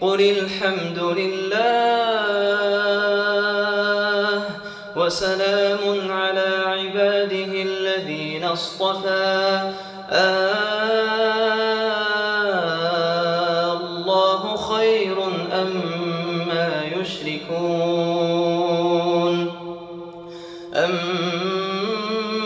قل الحمد لله وسلام على عباده الذين اصطفى. آه الله خير أم ما يشركون؟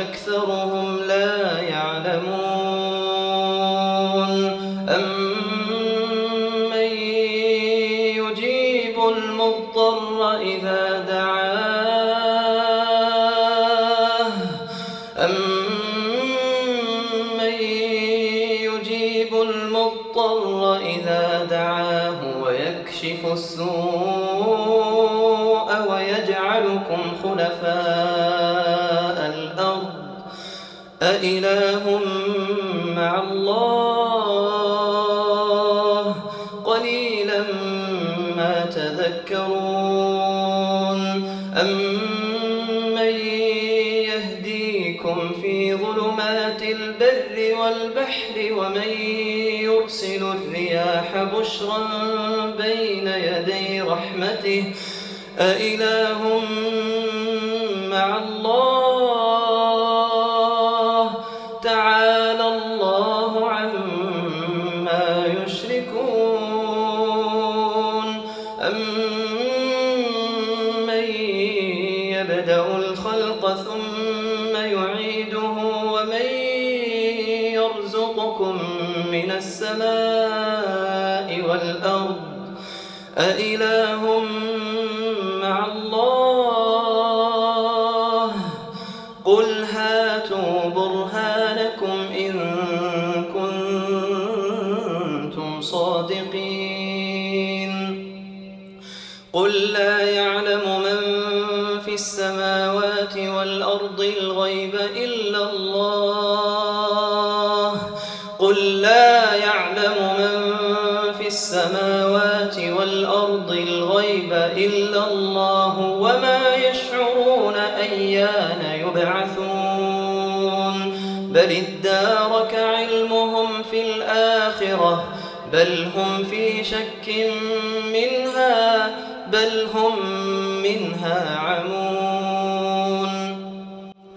أكثرهم لا يعلمون. أمن يجيب المضطر إذا دعاه؟ أمن يجيب المضطر إذا دعاه ويكشف السوء ويجعلكم خلفاء؟ أإله مع الله قليلا ما تذكرون أمن يهديكم في ظلمات البر والبحر ومن يرسل الرياح بشرا بين يدي رحمته أإله مع الله تعالى الله عما يشركون. أمن يبدأ الخلق ثم يعيده ومن يرزقكم من السماء والأرض؟ أإله صادقين. قل لا يعلم من في السماوات والأرض الغيب إلا الله. قل لا يعلم من في السماوات والأرض الغيب إلا الله وما يشعرون أيان يبعثون. بل ادارك علمهم في الآخرة بل هم في شك منها بل هم منها عمون.